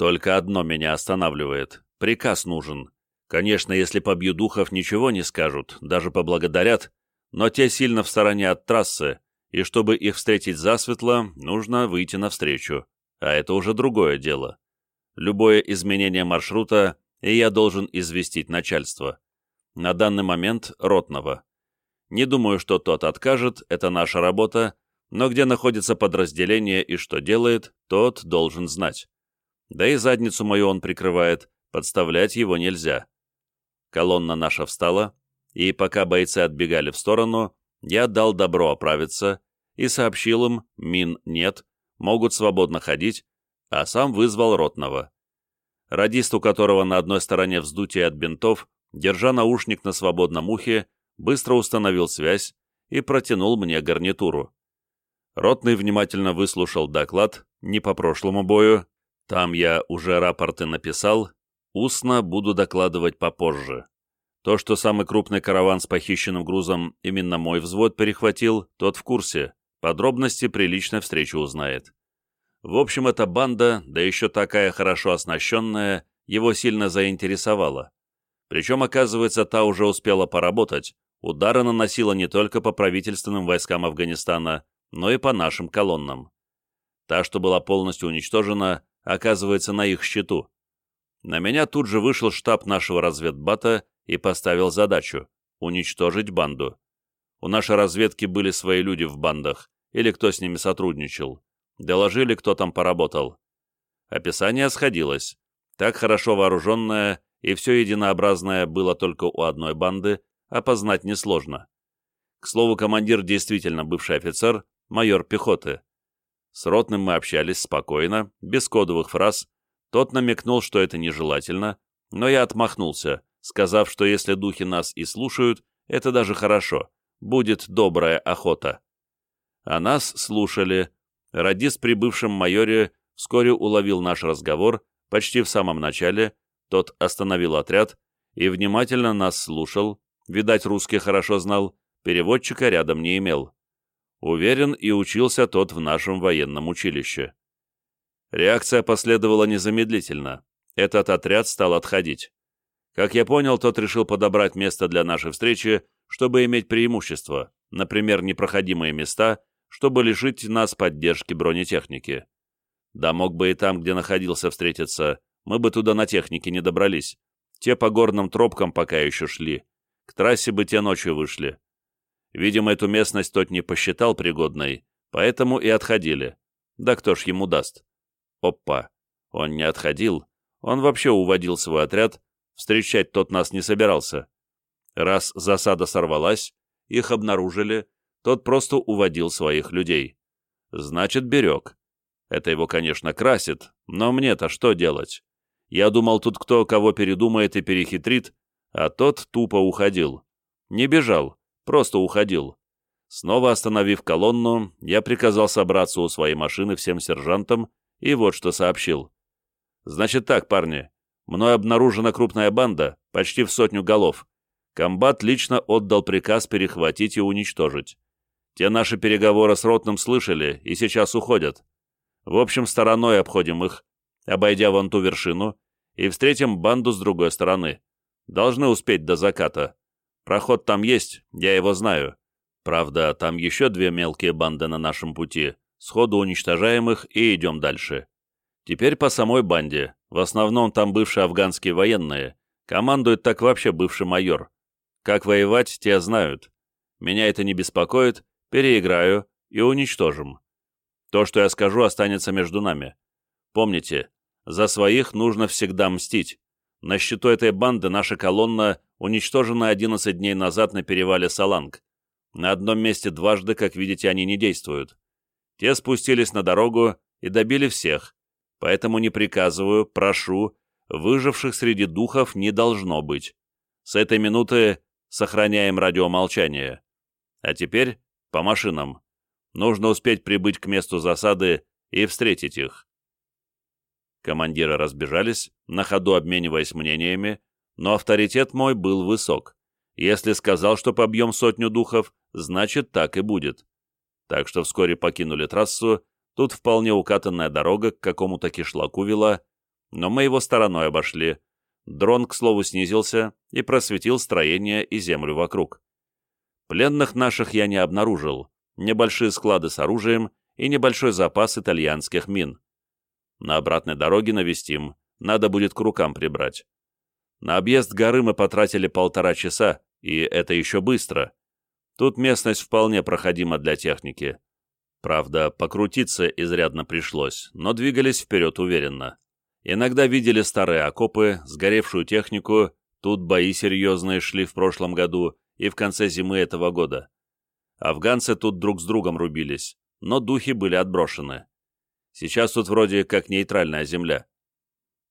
Только одно меня останавливает. Приказ нужен. Конечно, если побью духов, ничего не скажут, даже поблагодарят, но те сильно в стороне от трассы, и чтобы их встретить засветло, нужно выйти навстречу. А это уже другое дело. Любое изменение маршрута, и я должен известить начальство. На данный момент ротного. Не думаю, что тот откажет, это наша работа, но где находится подразделение и что делает, тот должен знать. Да и задницу мою он прикрывает, подставлять его нельзя. Колонна наша встала, и пока бойцы отбегали в сторону, я дал добро оправиться и сообщил им, мин нет, могут свободно ходить, а сам вызвал ротного. Радист, у которого на одной стороне вздутие от бинтов, держа наушник на свободном ухе, быстро установил связь и протянул мне гарнитуру. Ротный внимательно выслушал доклад, не по прошлому бою, там я уже рапорты написал, устно буду докладывать попозже. То, что самый крупный караван с похищенным грузом именно мой взвод перехватил, тот в курсе, подробности при личной встрече узнает. В общем, эта банда, да еще такая хорошо оснащенная, его сильно заинтересовала. Причем, оказывается, та уже успела поработать, удары наносила не только по правительственным войскам Афганистана, но и по нашим колоннам. Та, что была полностью уничтожена, оказывается на их счету. На меня тут же вышел штаб нашего разведбата и поставил задачу — уничтожить банду. У нашей разведки были свои люди в бандах, или кто с ними сотрудничал. Доложили, кто там поработал. Описание сходилось. Так хорошо вооруженное и все единообразное было только у одной банды, опознать несложно. К слову, командир действительно бывший офицер, майор пехоты. С Ротным мы общались спокойно, без кодовых фраз. Тот намекнул, что это нежелательно, но я отмахнулся, сказав, что если духи нас и слушают, это даже хорошо, будет добрая охота. А нас слушали. Радист при бывшем майоре вскоре уловил наш разговор, почти в самом начале, тот остановил отряд и внимательно нас слушал, видать, русский хорошо знал, переводчика рядом не имел. Уверен, и учился тот в нашем военном училище. Реакция последовала незамедлительно. Этот отряд стал отходить. Как я понял, тот решил подобрать место для нашей встречи, чтобы иметь преимущество, например, непроходимые места, чтобы лишить нас поддержки бронетехники. Да мог бы и там, где находился, встретиться, мы бы туда на технике не добрались. Те по горным тропкам пока еще шли. К трассе бы те ночью вышли. Видимо, эту местность тот не посчитал пригодной, поэтому и отходили. Да кто ж ему даст? Опа! Он не отходил, он вообще уводил свой отряд, встречать тот нас не собирался. Раз засада сорвалась, их обнаружили, тот просто уводил своих людей. Значит, берег. Это его, конечно, красит, но мне-то что делать? Я думал, тут кто кого передумает и перехитрит, а тот тупо уходил. Не бежал, Просто уходил. Снова остановив колонну, я приказал собраться у своей машины всем сержантам и вот что сообщил. «Значит так, парни, мной обнаружена крупная банда, почти в сотню голов. Комбат лично отдал приказ перехватить и уничтожить. Те наши переговоры с Ротным слышали и сейчас уходят. В общем, стороной обходим их, обойдя вон ту вершину, и встретим банду с другой стороны. Должны успеть до заката. Проход там есть, я его знаю. Правда, там еще две мелкие банды на нашем пути. Сходу уничтожаем их и идем дальше. Теперь по самой банде. В основном там бывшие афганские военные. Командует так вообще бывший майор. Как воевать, те знают. Меня это не беспокоит, переиграю и уничтожим. То, что я скажу, останется между нами. Помните, за своих нужно всегда мстить. На счету этой банды наша колонна уничтожена 11 дней назад на перевале Саланг. На одном месте дважды, как видите, они не действуют. Те спустились на дорогу и добили всех, поэтому не приказываю, прошу, выживших среди духов не должно быть. С этой минуты сохраняем радиомолчание. А теперь по машинам. Нужно успеть прибыть к месту засады и встретить их. Командиры разбежались, на ходу обмениваясь мнениями, но авторитет мой был высок. Если сказал, что побьем сотню духов, значит так и будет. Так что вскоре покинули трассу, тут вполне укатанная дорога к какому-то кишлаку вела, но мы его стороной обошли. Дрон, к слову, снизился и просветил строение и землю вокруг. Пленных наших я не обнаружил, небольшие склады с оружием и небольшой запас итальянских мин. На обратной дороге навестим, надо будет к рукам прибрать. На объезд горы мы потратили полтора часа, и это еще быстро. Тут местность вполне проходима для техники. Правда, покрутиться изрядно пришлось, но двигались вперед уверенно. Иногда видели старые окопы, сгоревшую технику, тут бои серьезные шли в прошлом году и в конце зимы этого года. Афганцы тут друг с другом рубились, но духи были отброшены. Сейчас тут вроде как нейтральная земля.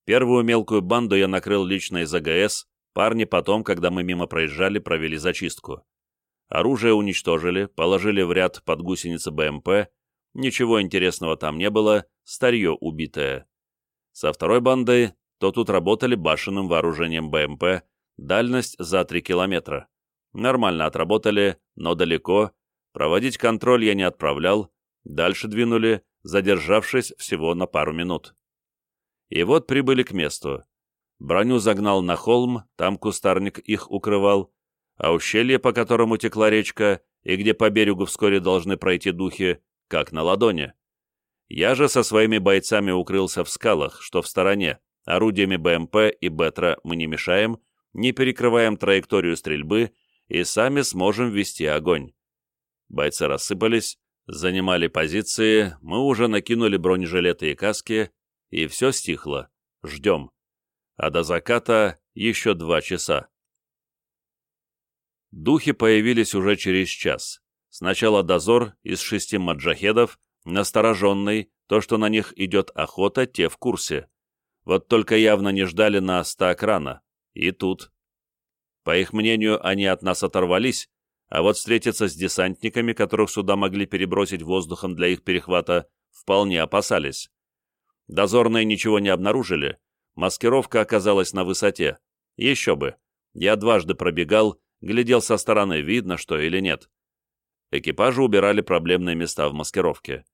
Первую мелкую банду я накрыл лично из АГС, парни потом, когда мы мимо проезжали, провели зачистку. Оружие уничтожили, положили в ряд под гусеницы БМП, ничего интересного там не было, старье убитое. Со второй бандой, то тут работали башенным вооружением БМП, дальность за 3 километра. Нормально отработали, но далеко, проводить контроль я не отправлял, дальше двинули, задержавшись всего на пару минут. И вот прибыли к месту. Броню загнал на холм, там кустарник их укрывал, а ущелье, по которому текла речка, и где по берегу вскоре должны пройти духи, как на ладони. Я же со своими бойцами укрылся в скалах, что в стороне, орудиями БМП и Бетра мы не мешаем, не перекрываем траекторию стрельбы и сами сможем вести огонь. Бойцы рассыпались, занимали позиции, мы уже накинули бронежилеты и каски, и все стихло. Ждем. А до заката еще два часа. Духи появились уже через час. Сначала дозор из шести маджахедов, настороженный, то, что на них идет охота, те в курсе. Вот только явно не ждали нас так рано. И тут. По их мнению, они от нас оторвались, а вот встретиться с десантниками, которых сюда могли перебросить воздухом для их перехвата, вполне опасались. Дозорные ничего не обнаружили, маскировка оказалась на высоте. Еще бы. Я дважды пробегал, глядел со стороны, видно что или нет. Экипажи убирали проблемные места в маскировке.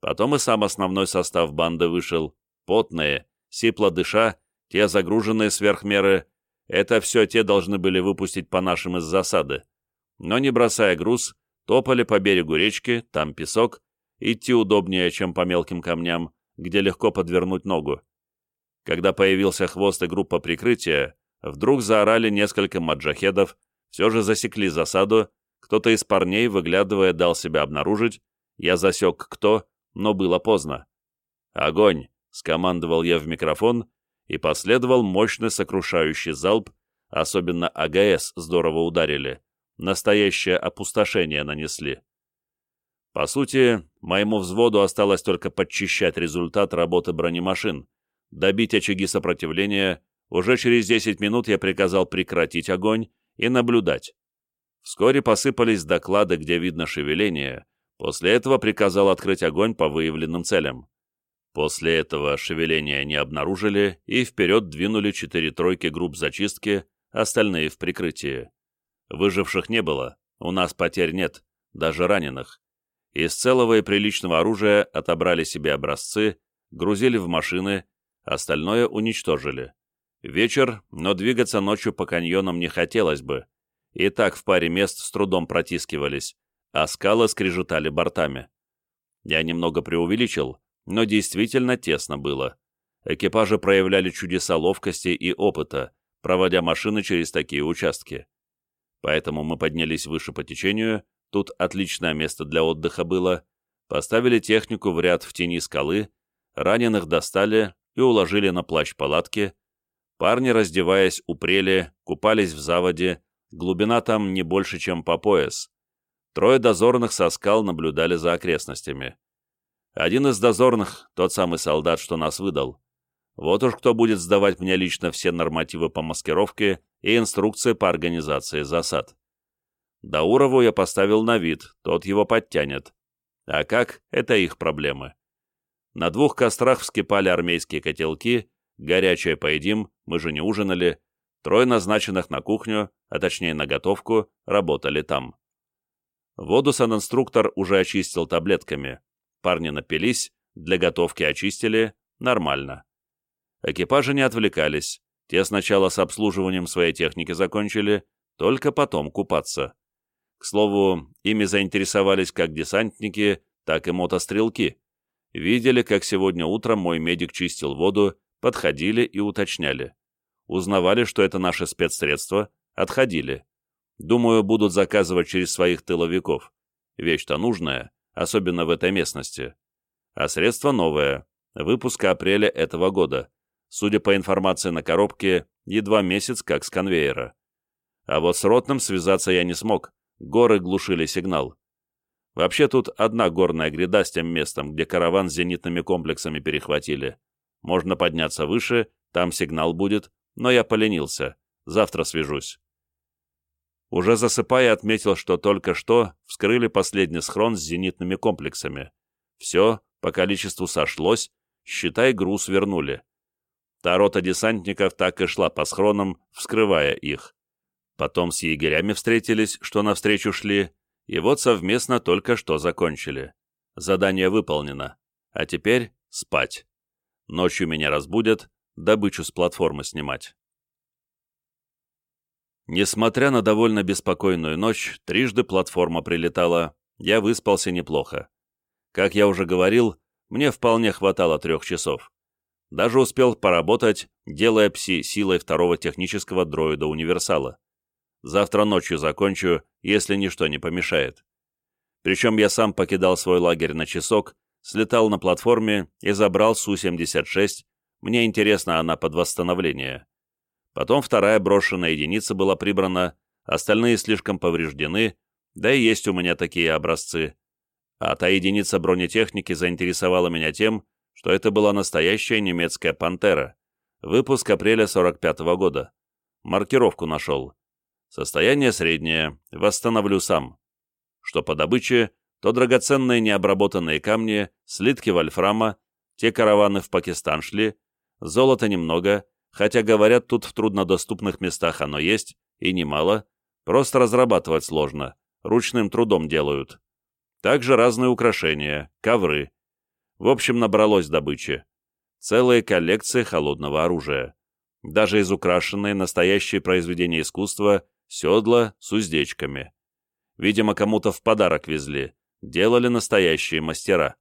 Потом и сам основной состав банды вышел. Потные, сипло дыша, те загруженные сверх меры. Это все те должны были выпустить по нашим из засады. Но не бросая груз, топали по берегу речки, там песок, идти удобнее, чем по мелким камням, где легко подвернуть ногу. Когда появился хвост и группа прикрытия, вдруг заорали несколько маджахедов, все же засекли засаду, кто-то из парней, выглядывая, дал себя обнаружить, я засек кто, но было поздно. «Огонь!» — скомандовал я в микрофон, и последовал мощный сокрушающий залп, особенно АГС здорово ударили, настоящее опустошение нанесли. По сути, моему взводу осталось только подчищать результат работы бронемашин, добить очаги сопротивления, уже через 10 минут я приказал прекратить огонь и наблюдать. Вскоре посыпались доклады, где видно шевеление, после этого приказал открыть огонь по выявленным целям. После этого шевеления не обнаружили и вперед двинули четыре тройки групп зачистки, остальные в прикрытии. Выживших не было, у нас потерь нет, даже раненых. Из целого и приличного оружия отобрали себе образцы, грузили в машины, остальное уничтожили. Вечер, но двигаться ночью по каньонам не хотелось бы. И так в паре мест с трудом протискивались, а скалы скрежетали бортами. Я немного преувеличил, но действительно тесно было. Экипажи проявляли чудеса ловкости и опыта, проводя машины через такие участки. Поэтому мы поднялись выше по течению Тут отличное место для отдыха было. Поставили технику в ряд в тени скалы, раненых достали и уложили на плащ палатки. Парни, раздеваясь, упрели, купались в заводе, глубина там не больше, чем по пояс. Трое дозорных со скал наблюдали за окрестностями. Один из дозорных, тот самый солдат, что нас выдал. Вот уж кто будет сдавать мне лично все нормативы по маскировке и инструкции по организации засад. Даурову я поставил на вид, тот его подтянет. А как, это их проблемы. На двух кострах вскипали армейские котелки, горячее поедим, мы же не ужинали, трое назначенных на кухню, а точнее на готовку, работали там. Воду санинструктор уже очистил таблетками. Парни напились, для готовки очистили, нормально. Экипажи не отвлекались, те сначала с обслуживанием своей техники закончили, только потом купаться. К слову, ими заинтересовались как десантники, так и мотострелки. Видели, как сегодня утром мой медик чистил воду, подходили и уточняли. Узнавали, что это наше спецсредство, отходили. Думаю, будут заказывать через своих тыловиков. Вещь-то нужная, особенно в этой местности. А средство новое, выпуска апреля этого года. Судя по информации на коробке, едва месяц как с конвейера. А вот с ротным связаться я не смог, горы глушили сигнал. Вообще тут одна горная гряда с тем местом, где караван с зенитными комплексами перехватили. Можно подняться выше, там сигнал будет, но я поленился. Завтра свяжусь. Уже засыпая, отметил, что только что вскрыли последний схрон с зенитными комплексами. Все, по количеству сошлось, считай, груз вернули. Та рота десантников так и шла по схронам, вскрывая их. Потом с егерями встретились, что навстречу шли, и вот совместно только что закончили. Задание выполнено. А теперь спать. Ночью меня разбудят, добычу с платформы снимать. Несмотря на довольно беспокойную ночь, трижды платформа прилетала, я выспался неплохо. Как я уже говорил, мне вполне хватало трех часов. Даже успел поработать, делая пси силой второго технического дроида-универсала. Завтра ночью закончу, если ничто не помешает. Причем я сам покидал свой лагерь на часок, слетал на платформе и забрал Су-76, мне интересна она под восстановление. Потом вторая брошенная единица была прибрана, остальные слишком повреждены, да и есть у меня такие образцы. А та единица бронетехники заинтересовала меня тем, что это была настоящая немецкая «Пантера», выпуск апреля 45 -го года. Маркировку нашел. Состояние среднее, восстановлю сам. Что по добыче, то драгоценные необработанные камни, слитки вольфрама, те караваны в Пакистан шли, золота немного, хотя, говорят, тут в труднодоступных местах оно есть, и немало, просто разрабатывать сложно, ручным трудом делают. Также разные украшения, ковры. В общем, набралось добычи. Целые коллекции холодного оружия. Даже изукрашенные настоящие произведения искусства, седла с уздечками. Видимо, кому-то в подарок везли, делали настоящие мастера.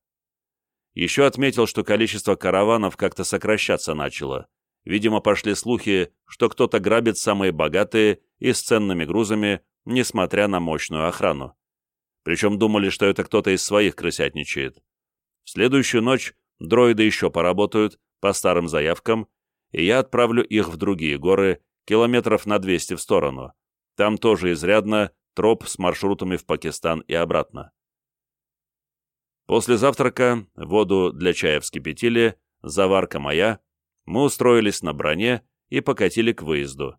Еще отметил, что количество караванов как-то сокращаться начало. Видимо, пошли слухи, что кто-то грабит самые богатые и с ценными грузами, несмотря на мощную охрану. Причем думали, что это кто-то из своих крысятничает. В следующую ночь дроиды еще поработают по старым заявкам, и я отправлю их в другие горы, километров на 200 в сторону. Там тоже изрядно троп с маршрутами в Пакистан и обратно. После завтрака воду для чая вскипятили, заварка моя, мы устроились на броне и покатили к выезду.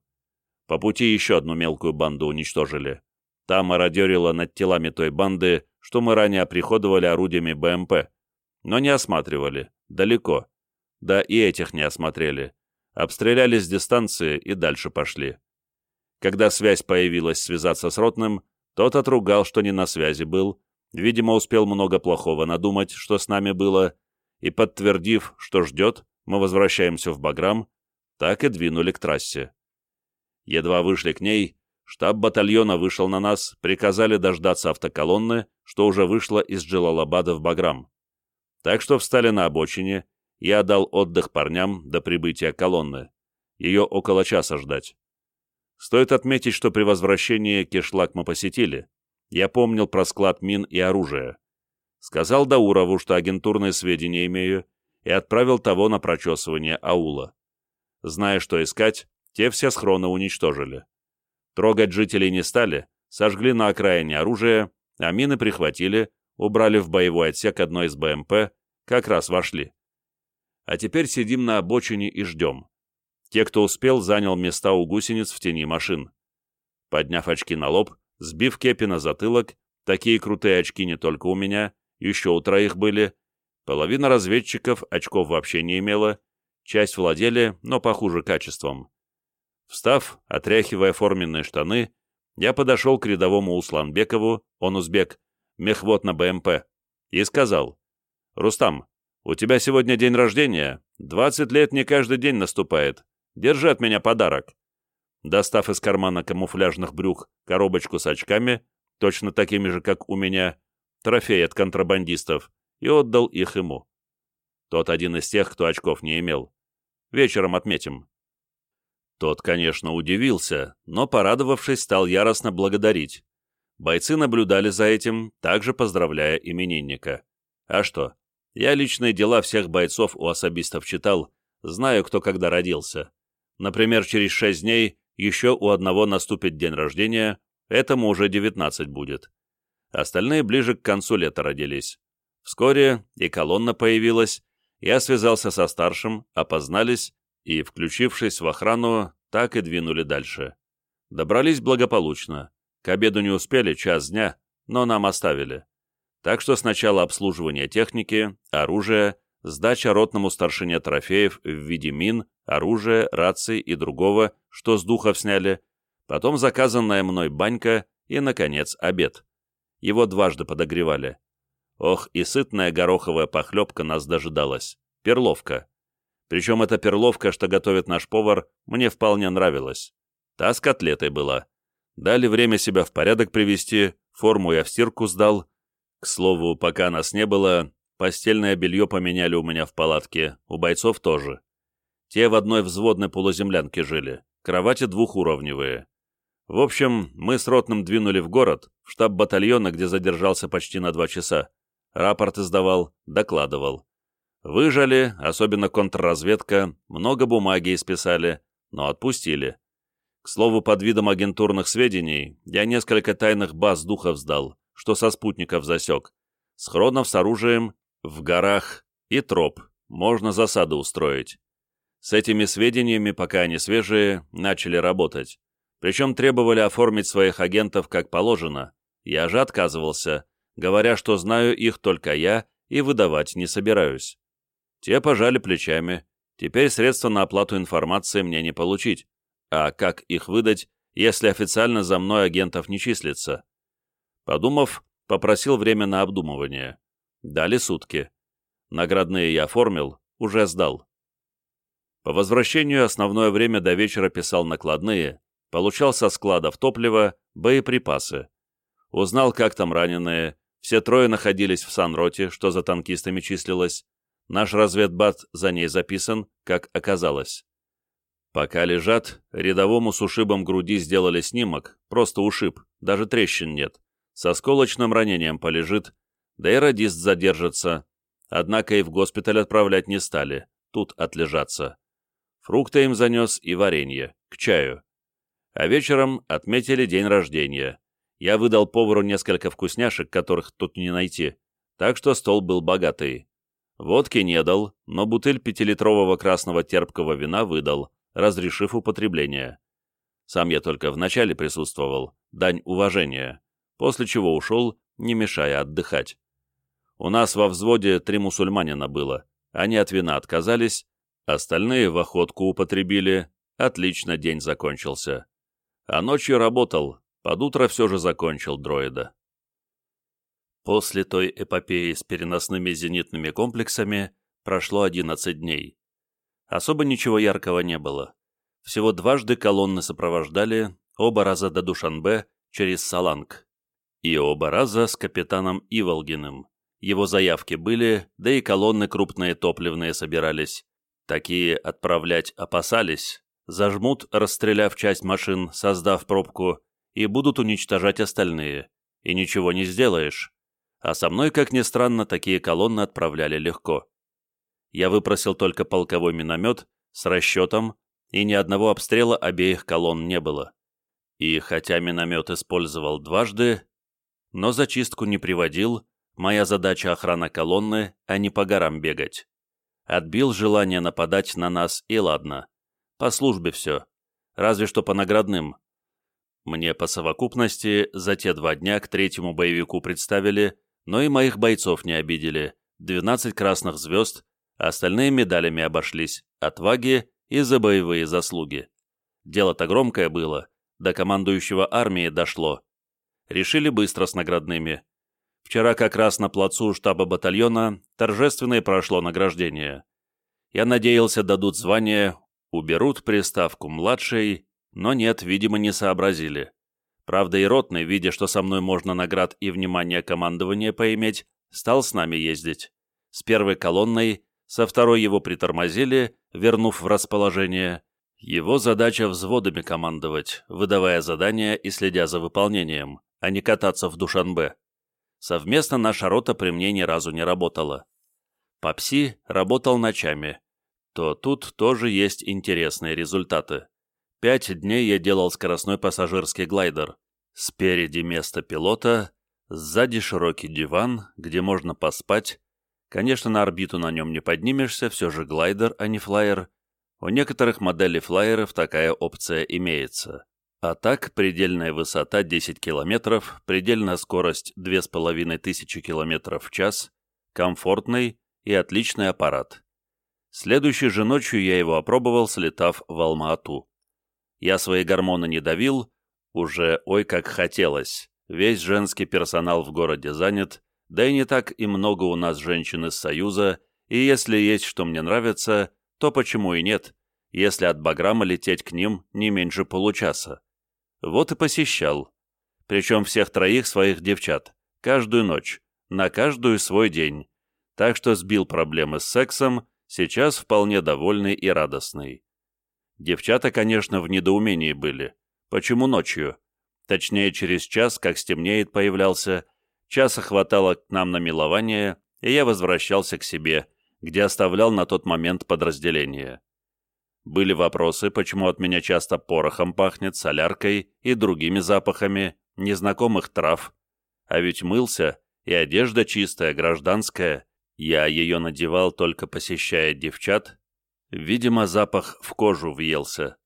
По пути еще одну мелкую банду уничтожили. Та мародерила над телами той банды, что мы ранее оприходовали орудиями БМП, но не осматривали, далеко. Да и этих не осмотрели. Обстреляли с дистанции и дальше пошли. Когда связь появилась связаться с Ротным, тот отругал, что не на связи был, видимо, успел много плохого надумать, что с нами было, и, подтвердив, что ждет, мы возвращаемся в Баграм, так и двинули к трассе. Едва вышли к ней, штаб батальона вышел на нас, приказали дождаться автоколонны, что уже вышла из Джилалабада в Баграм. Так что встали на обочине, я дал отдых парням до прибытия колонны. Ее около часа ждать. Стоит отметить, что при возвращении кишлак мы посетили. Я помнил про склад мин и оружия. Сказал Даурову, что агентурные сведения имею, и отправил того на прочесывание аула. Зная, что искать, те все схроны уничтожили. Трогать жителей не стали, сожгли на окраине оружие, а мины прихватили, убрали в боевой отсек одной из БМП, как раз вошли. А теперь сидим на обочине и ждем. Те, кто успел, занял места у гусениц в тени машин. Подняв очки на лоб, сбив кепи на затылок, такие крутые очки не только у меня, еще у троих были, Половина разведчиков очков вообще не имела, часть владели, но похуже качеством. Встав, отряхивая форменные штаны, я подошел к рядовому Усланбекову, он узбек, мехвод на БМП, и сказал, «Рустам, у тебя сегодня день рождения, Двадцать лет не каждый день наступает. Держи от меня подарок». Достав из кармана камуфляжных брюк коробочку с очками, точно такими же, как у меня, трофей от контрабандистов, и отдал их ему. Тот один из тех, кто очков не имел. Вечером отметим. Тот, конечно, удивился, но, порадовавшись, стал яростно благодарить. Бойцы наблюдали за этим, также поздравляя именинника. А что? Я личные дела всех бойцов у особистов читал, знаю, кто когда родился. Например, через шесть дней еще у одного наступит день рождения, этому уже 19 будет. Остальные ближе к концу лета родились. Вскоре и колонна появилась, я связался со старшим, опознались и, включившись в охрану, так и двинули дальше. Добрались благополучно. К обеду не успели, час дня, но нам оставили. Так что сначала обслуживание техники, оружия, сдача ротному старшине трофеев в виде мин, оружия, раций и другого, что с духов сняли, потом заказанная мной банька и, наконец, обед. Его дважды подогревали. Ох, и сытная гороховая похлебка нас дожидалась. Перловка. Причем эта перловка, что готовит наш повар, мне вполне нравилась. Та с котлетой была. Дали время себя в порядок привести, форму я в стирку сдал. К слову, пока нас не было, постельное белье поменяли у меня в палатке, у бойцов тоже. Те в одной взводной полуземлянке жили, кровати двухуровневые. В общем, мы с Ротным двинули в город, в штаб батальона, где задержался почти на два часа. Рапорт издавал, докладывал. Выжали, особенно контрразведка, много бумаги исписали, но отпустили. К слову, под видом агентурных сведений, я несколько тайных баз духов сдал, что со спутников засек. Схронов с оружием, в горах и троп, можно засаду устроить. С этими сведениями, пока они свежие, начали работать. Причем требовали оформить своих агентов как положено. Я же отказывался, говоря, что знаю их только я и выдавать не собираюсь. Те пожали плечами. Теперь средства на оплату информации мне не получить. А как их выдать, если официально за мной агентов не числится? Подумав, попросил время на обдумывание. Дали сутки. Наградные я оформил, уже сдал. По возвращению основное время до вечера писал накладные, получал со складов топливо, боеприпасы. Узнал, как там раненые, все трое находились в санроте, что за танкистами числилось. Наш разведбат за ней записан, как оказалось. Пока лежат, рядовому с ушибом груди сделали снимок, просто ушиб, даже трещин нет. Со сколочным ранением полежит, да и радист задержится. Однако и в госпиталь отправлять не стали, тут отлежаться. Фрукты им занес и варенье, к чаю. А вечером отметили день рождения. Я выдал повару несколько вкусняшек, которых тут не найти, так что стол был богатый. Водки не дал, но бутыль пятилитрового красного терпкого вина выдал, разрешив употребление. Сам я только вначале присутствовал, дань уважения, после чего ушел, не мешая отдыхать. У нас во взводе три мусульманина было, они от вина отказались, остальные в охотку употребили, отлично день закончился. А ночью работал, под утро все же закончил дроида. После той эпопеи с переносными зенитными комплексами прошло 11 дней. Особо ничего яркого не было. Всего дважды колонны сопровождали, оба раза до Душанбе через Саланг. И оба раза с капитаном Иволгиным. Его заявки были, да и колонны крупные топливные собирались. Такие отправлять опасались. Зажмут, расстреляв часть машин, создав пробку, и будут уничтожать остальные. И ничего не сделаешь. А со мной, как ни странно, такие колонны отправляли легко я выпросил только полковой миномет с расчетом, и ни одного обстрела обеих колонн не было. И хотя миномет использовал дважды, но зачистку не приводил, моя задача охрана колонны, а не по горам бегать. Отбил желание нападать на нас, и ладно. По службе все. Разве что по наградным. Мне по совокупности за те два дня к третьему боевику представили, но и моих бойцов не обидели. 12 красных звезд Остальные медалями обошлись, отваги и за боевые заслуги. Дело-то громкое было, до командующего армии дошло. Решили быстро с наградными. Вчера как раз на плацу штаба батальона торжественное прошло награждение. Я надеялся, дадут звание, уберут приставку «младший», но нет, видимо, не сообразили. Правда, и ротный, видя, что со мной можно наград и внимание командования поиметь, стал с нами ездить. С первой колонной, со второй его притормозили, вернув в расположение. Его задача взводами командовать, выдавая задания и следя за выполнением, а не кататься в Душанбе. Совместно наша рота при мне ни разу не работала. Попси работал ночами. То тут тоже есть интересные результаты. Пять дней я делал скоростной пассажирский глайдер. Спереди место пилота, сзади широкий диван, где можно поспать. Конечно, на орбиту на нем не поднимешься, все же глайдер, а не флайер. У некоторых моделей флайеров такая опция имеется. А так, предельная высота 10 км, предельная скорость 2500 км в час, комфортный и отличный аппарат. Следующей же ночью я его опробовал, слетав в Алма-Ату. Я свои гормоны не давил, уже ой как хотелось. Весь женский персонал в городе занят, да и не так и много у нас женщин из Союза, и если есть что мне нравится, то почему и нет, если от Баграма лететь к ним не меньше получаса. Вот и посещал. Причем всех троих своих девчат, каждую ночь, на каждую свой день. Так что сбил проблемы с сексом, сейчас вполне довольный и радостный. Девчата, конечно, в недоумении были. Почему ночью? Точнее, через час, как стемнеет, появлялся. Часа хватало к нам на милование, и я возвращался к себе, где оставлял на тот момент подразделение. Были вопросы, почему от меня часто порохом пахнет, соляркой и другими запахами незнакомых трав. А ведь мылся, и одежда чистая, гражданская. Я ее надевал, только посещая девчат, Видимо, запах в кожу въелся.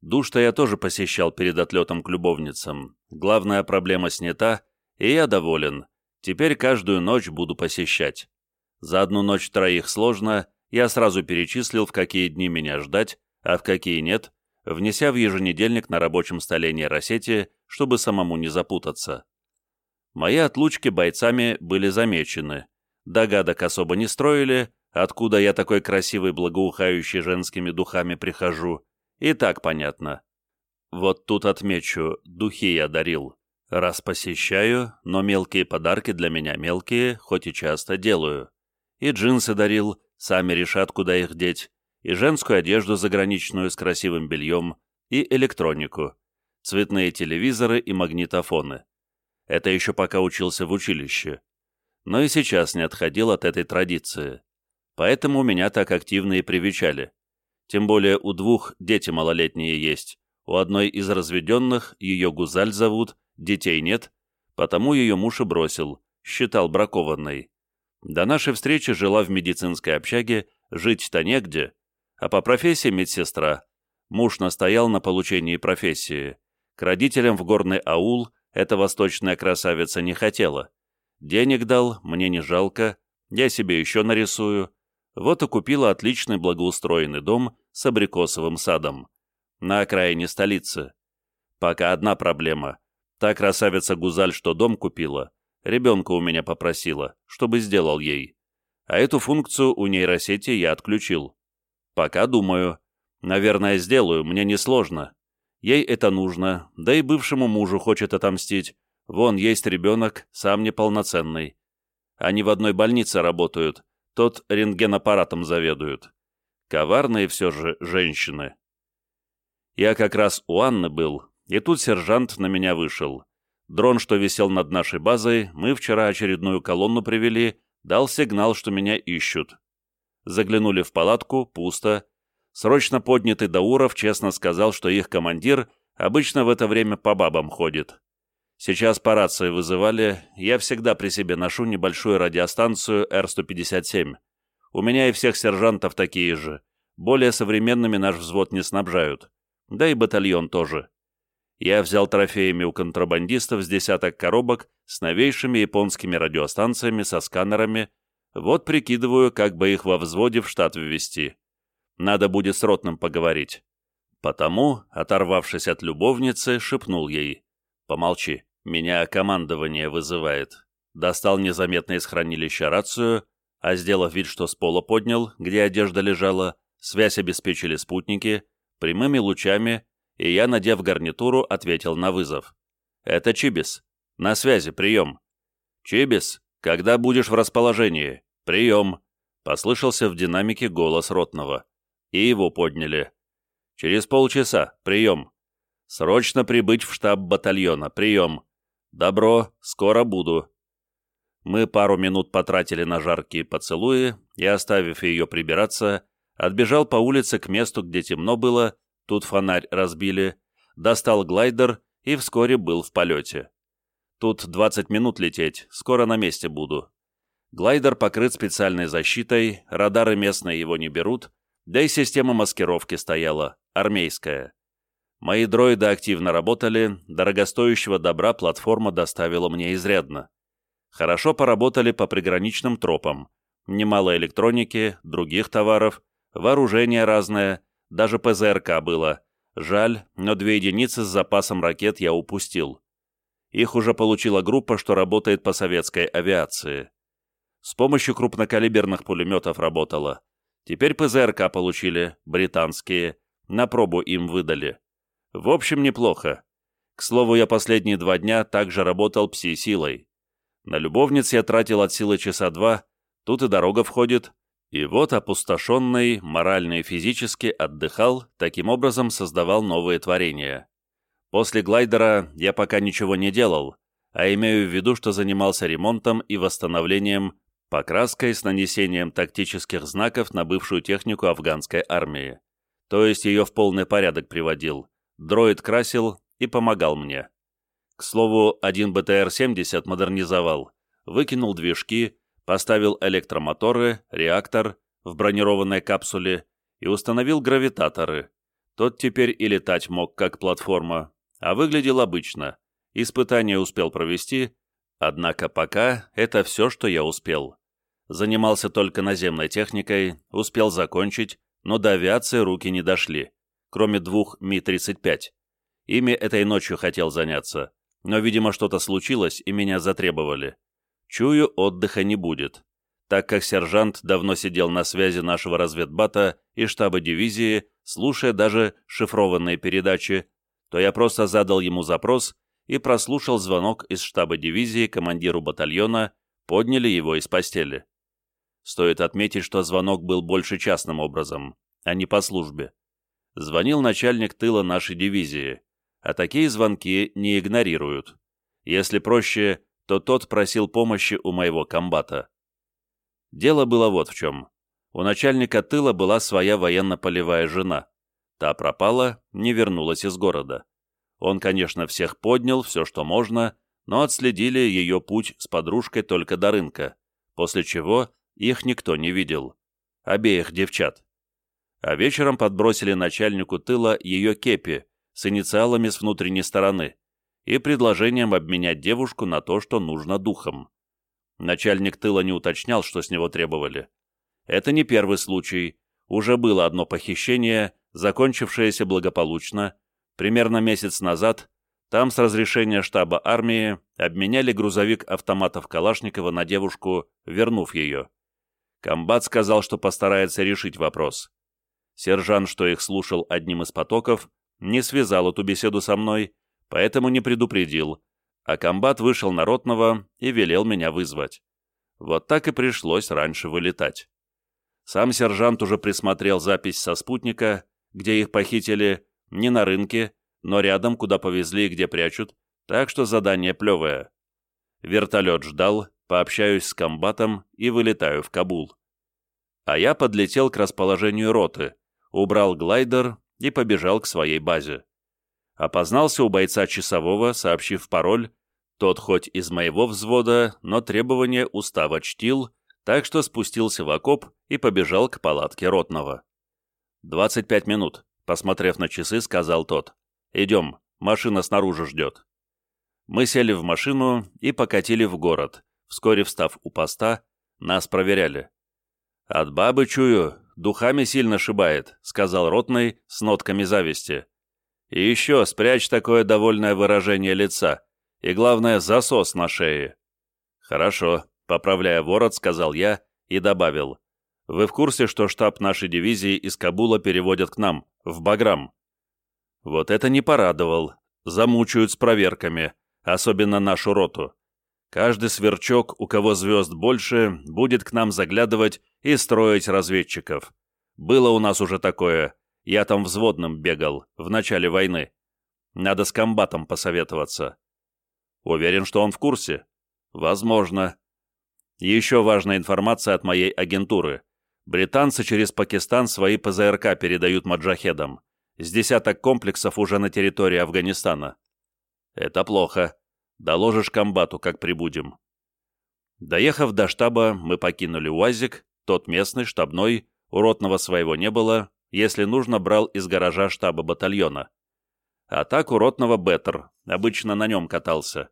Душ-то я тоже посещал перед отлетом к любовницам. Главная проблема снята, и я доволен. Теперь каждую ночь буду посещать. За одну ночь троих сложно, я сразу перечислил, в какие дни меня ждать, а в какие нет, внеся в еженедельник на рабочем столе нейросети, чтобы самому не запутаться. Мои отлучки бойцами были замечены. Догадок особо не строили, Откуда я такой красивый, благоухающий женскими духами прихожу, и так понятно. Вот тут отмечу, духи я дарил. Раз посещаю, но мелкие подарки для меня мелкие, хоть и часто делаю. И джинсы дарил, сами решат, куда их деть, и женскую одежду заграничную с красивым бельем, и электронику, цветные телевизоры и магнитофоны. Это еще пока учился в училище. Но и сейчас не отходил от этой традиции. Поэтому меня так активно и привечали. Тем более у двух дети малолетние есть. У одной из разведенных, ее Гузаль зовут, детей нет, потому ее муж и бросил, считал бракованной. До нашей встречи жила в медицинской общаге, жить-то негде, а по профессии медсестра. Муж настоял на получении профессии. К родителям в горный аул эта восточная красавица не хотела. Денег дал, мне не жалко, я себе еще нарисую, вот и купила отличный благоустроенный дом с абрикосовым садом. На окраине столицы. Пока одна проблема. Та красавица Гузаль, что дом купила, ребенка у меня попросила, чтобы сделал ей. А эту функцию у нейросети я отключил. Пока думаю. Наверное, сделаю, мне несложно. Ей это нужно, да и бывшему мужу хочет отомстить. Вон есть ребенок, сам неполноценный. Они в одной больнице работают, тот рентгенаппаратом заведует. Коварные все же женщины. Я как раз у Анны был, и тут сержант на меня вышел. Дрон, что висел над нашей базой, мы вчера очередную колонну привели, дал сигнал, что меня ищут. Заглянули в палатку, пусто. Срочно поднятый Дауров честно сказал, что их командир обычно в это время по бабам ходит. Сейчас по рации вызывали, я всегда при себе ношу небольшую радиостанцию Р-157. У меня и всех сержантов такие же. Более современными наш взвод не снабжают. Да и батальон тоже. Я взял трофеями у контрабандистов с десяток коробок с новейшими японскими радиостанциями со сканерами. Вот прикидываю, как бы их во взводе в штат ввести. Надо будет с ротным поговорить. Потому, оторвавшись от любовницы, шепнул ей. «Помолчи. Меня командование вызывает. Достал незаметно из хранилища рацию. а сделав вид, что с пола поднял, где одежда лежала, связь обеспечили спутники, прямыми лучами, и я, надев гарнитуру, ответил на вызов. «Это Чибис. На связи, прием». «Чибис, когда будешь в расположении? Прием!» Послышался в динамике голос Ротного. И его подняли. «Через полчаса. Прием!» «Срочно прибыть в штаб батальона. Прием!» «Добро. Скоро буду». Мы пару минут потратили на жаркие поцелуи и, оставив ее прибираться, отбежал по улице к месту, где темно было, тут фонарь разбили, достал глайдер и вскоре был в полете. Тут 20 минут лететь, скоро на месте буду. Глайдер покрыт специальной защитой, радары местные его не берут, да и система маскировки стояла, армейская. Мои дроиды активно работали, дорогостоящего добра платформа доставила мне изрядно. Хорошо поработали по приграничным тропам. Немало электроники, других товаров, вооружение разное, даже ПЗРК было. Жаль, но две единицы с запасом ракет я упустил. Их уже получила группа, что работает по советской авиации. С помощью крупнокалиберных пулеметов работала. Теперь ПЗРК получили, британские, на пробу им выдали. В общем, неплохо. К слову, я последние два дня также работал пси-силой. На любовниц я тратил от силы часа два, тут и дорога входит. И вот опустошенный, морально и физически отдыхал, таким образом создавал новые творения. После глайдера я пока ничего не делал, а имею в виду, что занимался ремонтом и восстановлением, покраской с нанесением тактических знаков на бывшую технику афганской армии. То есть ее в полный порядок приводил, дроид красил и помогал мне. К слову, один БТР-70 модернизовал, выкинул движки, поставил электромоторы, реактор в бронированной капсуле и установил гравитаторы. Тот теперь и летать мог как платформа, а выглядел обычно. Испытания успел провести, однако пока это все, что я успел. Занимался только наземной техникой, успел закончить, но до авиации руки не дошли, кроме двух Ми-35. Ими этой ночью хотел заняться но, видимо, что-то случилось, и меня затребовали. Чую, отдыха не будет. Так как сержант давно сидел на связи нашего разведбата и штаба дивизии, слушая даже шифрованные передачи, то я просто задал ему запрос и прослушал звонок из штаба дивизии командиру батальона, подняли его из постели. Стоит отметить, что звонок был больше частным образом, а не по службе. Звонил начальник тыла нашей дивизии а такие звонки не игнорируют. Если проще, то тот просил помощи у моего комбата. Дело было вот в чем. У начальника тыла была своя военно-полевая жена. Та пропала, не вернулась из города. Он, конечно, всех поднял, все, что можно, но отследили ее путь с подружкой только до рынка, после чего их никто не видел. Обеих девчат. А вечером подбросили начальнику тыла ее кепи, с инициалами с внутренней стороны и предложением обменять девушку на то, что нужно духом. Начальник тыла не уточнял, что с него требовали. Это не первый случай. Уже было одно похищение, закончившееся благополучно. Примерно месяц назад там с разрешения штаба армии обменяли грузовик автоматов Калашникова на девушку, вернув ее. Комбат сказал, что постарается решить вопрос. Сержант, что их слушал одним из потоков, не связал эту беседу со мной, поэтому не предупредил, а комбат вышел на ротного и велел меня вызвать. Вот так и пришлось раньше вылетать. Сам сержант уже присмотрел запись со спутника, где их похитили, не на рынке, но рядом, куда повезли и где прячут, так что задание плевое. Вертолет ждал, пообщаюсь с комбатом и вылетаю в Кабул. А я подлетел к расположению роты, убрал глайдер и побежал к своей базе. Опознался у бойца часового, сообщив пароль, тот хоть из моего взвода, но требования устава чтил, так что спустился в окоп и побежал к палатке ротного. «Двадцать пять минут», — посмотрев на часы, сказал тот. «Идем, машина снаружи ждет». Мы сели в машину и покатили в город. Вскоре встав у поста, нас проверяли. «От бабы чую, духами сильно шибает», — сказал Ротный с нотками зависти. «И еще спрячь такое довольное выражение лица, и, главное, засос на шее». «Хорошо», — поправляя ворот, сказал я и добавил. «Вы в курсе, что штаб нашей дивизии из Кабула переводят к нам, в Баграм?» Вот это не порадовал. Замучают с проверками, особенно нашу роту. Каждый сверчок, у кого звезд больше, будет к нам заглядывать и строить разведчиков. Было у нас уже такое. Я там взводным бегал, в начале войны. Надо с комбатом посоветоваться. Уверен, что он в курсе? Возможно. Еще важная информация от моей агентуры. Британцы через Пакистан свои ПЗРК передают маджахедам. С десяток комплексов уже на территории Афганистана. Это плохо. Доложишь комбату, как прибудем. Доехав до штаба, мы покинули УАЗик, тот местный, штабной, уродного своего не было, если нужно, брал из гаража штаба батальона. А так уродного Беттер, обычно на нем катался.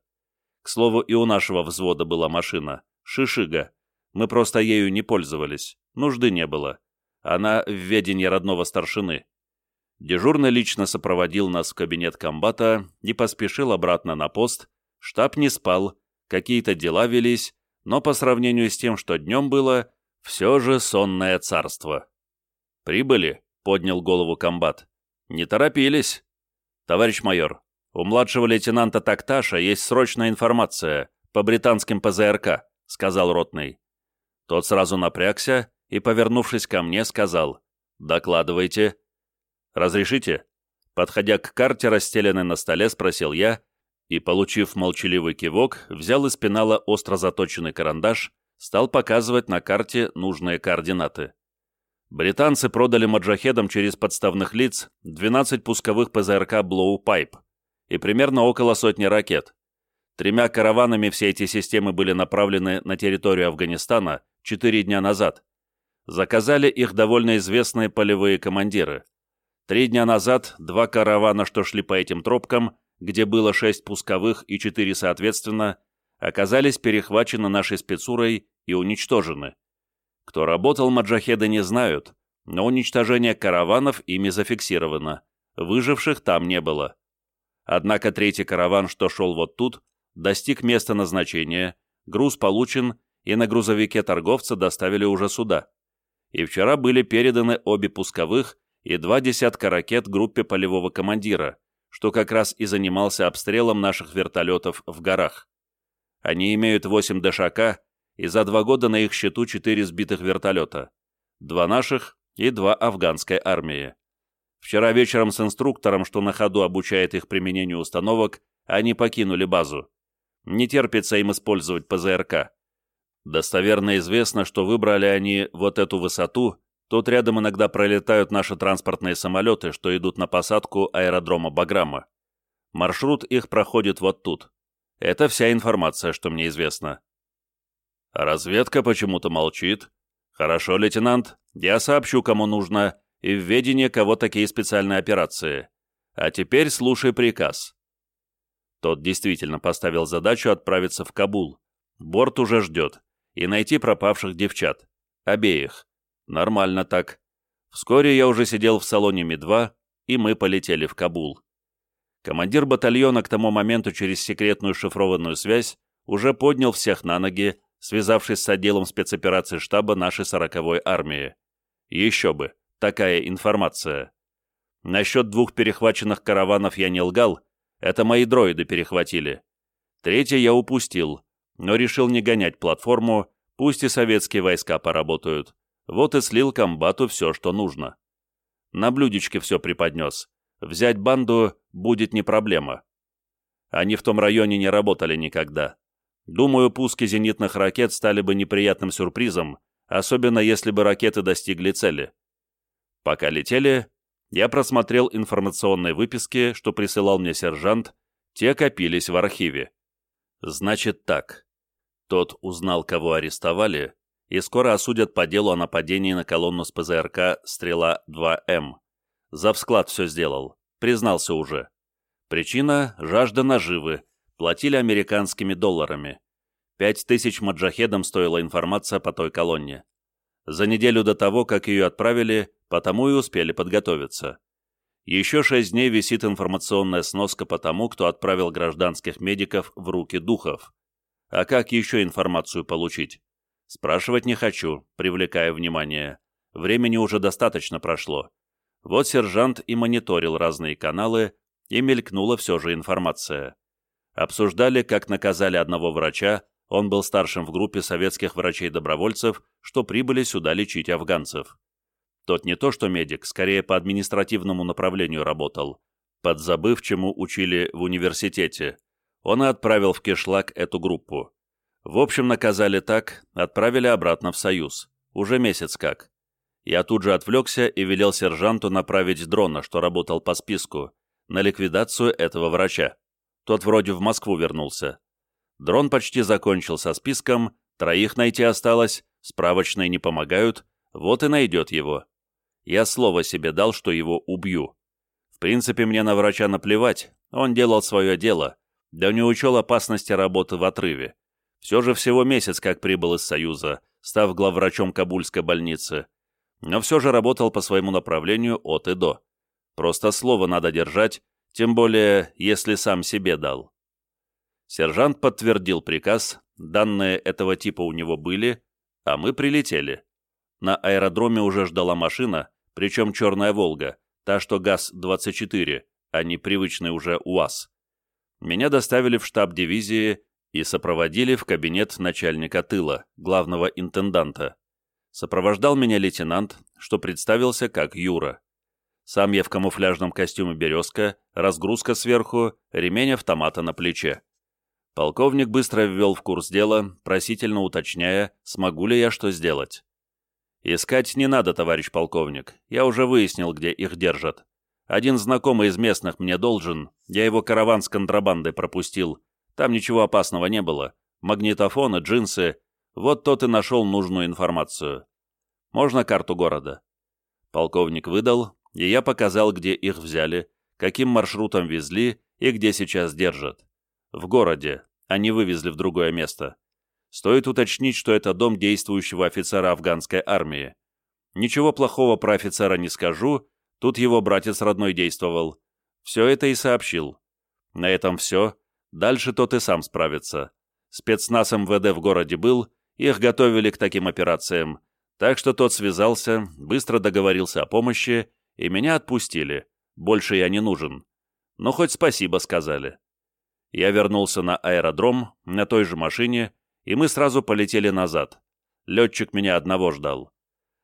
К слову, и у нашего взвода была машина, Шишига. Мы просто ею не пользовались, нужды не было. Она в ведении родного старшины. Дежурный лично сопроводил нас в кабинет комбата и поспешил обратно на пост, Штаб не спал, какие-то дела велись, но по сравнению с тем, что днем было, все же сонное царство. «Прибыли?» — поднял голову комбат. «Не торопились. Товарищ майор, у младшего лейтенанта Такташа есть срочная информация по британским ПЗРК», — сказал ротный. Тот сразу напрягся и, повернувшись ко мне, сказал «Докладывайте». «Разрешите?» Подходя к карте, расстеленной на столе, спросил я, и, получив молчаливый кивок, взял из пенала остро заточенный карандаш, стал показывать на карте нужные координаты. Британцы продали маджахедам через подставных лиц 12 пусковых ПЗРК Blow Pipe и примерно около сотни ракет. Тремя караванами все эти системы были направлены на территорию Афганистана 4 дня назад. Заказали их довольно известные полевые командиры. Три дня назад два каравана, что шли по этим тропкам, где было шесть пусковых и четыре соответственно, оказались перехвачены нашей спецурой и уничтожены. Кто работал маджахеды не знают, но уничтожение караванов ими зафиксировано, выживших там не было. Однако третий караван, что шел вот тут, достиг места назначения, груз получен, и на грузовике торговца доставили уже сюда. И вчера были переданы обе пусковых и два десятка ракет группе полевого командира, что как раз и занимался обстрелом наших вертолетов в горах. Они имеют 8 ДШК, и за два года на их счету 4 сбитых вертолета. Два наших и два афганской армии. Вчера вечером с инструктором, что на ходу обучает их применению установок, они покинули базу. Не терпится им использовать ПЗРК. Достоверно известно, что выбрали они вот эту высоту, Тут рядом иногда пролетают наши транспортные самолеты, что идут на посадку аэродрома Баграма. Маршрут их проходит вот тут. Это вся информация, что мне известно. Разведка почему-то молчит. Хорошо, лейтенант, я сообщу, кому нужно, и в ведении кого такие специальные операции. А теперь слушай приказ. Тот действительно поставил задачу отправиться в Кабул. Борт уже ждет. И найти пропавших девчат. Обеих. Нормально так. Вскоре я уже сидел в салоне Ми-2, и мы полетели в Кабул. Командир батальона к тому моменту через секретную шифрованную связь уже поднял всех на ноги, связавшись с отделом спецопераций штаба нашей сороковой армии. Еще бы, такая информация. Насчет двух перехваченных караванов я не лгал, это мои дроиды перехватили. Третий я упустил, но решил не гонять платформу, пусть и советские войска поработают. Вот и слил комбату все, что нужно. На блюдечке все преподнес. Взять банду будет не проблема. Они в том районе не работали никогда. Думаю, пуски зенитных ракет стали бы неприятным сюрпризом, особенно если бы ракеты достигли цели. Пока летели, я просмотрел информационные выписки, что присылал мне сержант, те копились в архиве. Значит так. Тот узнал, кого арестовали, и скоро осудят по делу о нападении на колонну с ПЗРК «Стрела-2М». Завсклад все сделал, признался уже. Причина – жажда наживы, платили американскими долларами. Пять тысяч маджахедам стоила информация по той колонне. За неделю до того, как ее отправили, потому и успели подготовиться. Еще шесть дней висит информационная сноска по тому, кто отправил гражданских медиков в руки духов. А как еще информацию получить? Спрашивать не хочу, привлекая внимание. Времени уже достаточно прошло. Вот сержант и мониторил разные каналы, и мелькнула все же информация. Обсуждали, как наказали одного врача, он был старшим в группе советских врачей-добровольцев, что прибыли сюда лечить афганцев. Тот не то что медик, скорее по административному направлению работал, подзабыв, чему учили в университете. Он и отправил в кишлак эту группу. В общем, наказали так, отправили обратно в Союз. Уже месяц как. Я тут же отвлекся и велел сержанту направить дрона, что работал по списку, на ликвидацию этого врача. Тот вроде в Москву вернулся. Дрон почти закончил со списком, троих найти осталось, справочные не помогают, вот и найдет его. Я слово себе дал, что его убью. В принципе, мне на врача наплевать, он делал свое дело, да не учел опасности работы в отрыве. Все же всего месяц, как прибыл из Союза, став главврачом Кабульской больницы. Но все же работал по своему направлению от и до. Просто слово надо держать, тем более, если сам себе дал. Сержант подтвердил приказ, данные этого типа у него были, а мы прилетели. На аэродроме уже ждала машина, причем черная «Волга», та, что ГАЗ-24, а не привычный уже УАЗ. Меня доставили в штаб дивизии и сопроводили в кабинет начальника тыла, главного интенданта. Сопровождал меня лейтенант, что представился как Юра. Сам я в камуфляжном костюме «Березка», разгрузка сверху, ремень автомата на плече. Полковник быстро ввел в курс дела, просительно уточняя, смогу ли я что сделать. «Искать не надо, товарищ полковник. Я уже выяснил, где их держат. Один знакомый из местных мне должен. Я его караван с контрабандой пропустил. Там ничего опасного не было. Магнитофоны, джинсы. Вот тот и нашел нужную информацию. Можно карту города?» Полковник выдал, и я показал, где их взяли, каким маршрутом везли и где сейчас держат. В городе. Они вывезли в другое место. Стоит уточнить, что это дом действующего офицера афганской армии. Ничего плохого про офицера не скажу, тут его братец родной действовал. Все это и сообщил. На этом все. Дальше тот и сам справится. Спецназ МВД в городе был, их готовили к таким операциям. Так что тот связался, быстро договорился о помощи, и меня отпустили. Больше я не нужен. Но хоть спасибо сказали. Я вернулся на аэродром на той же машине, и мы сразу полетели назад. Летчик меня одного ждал.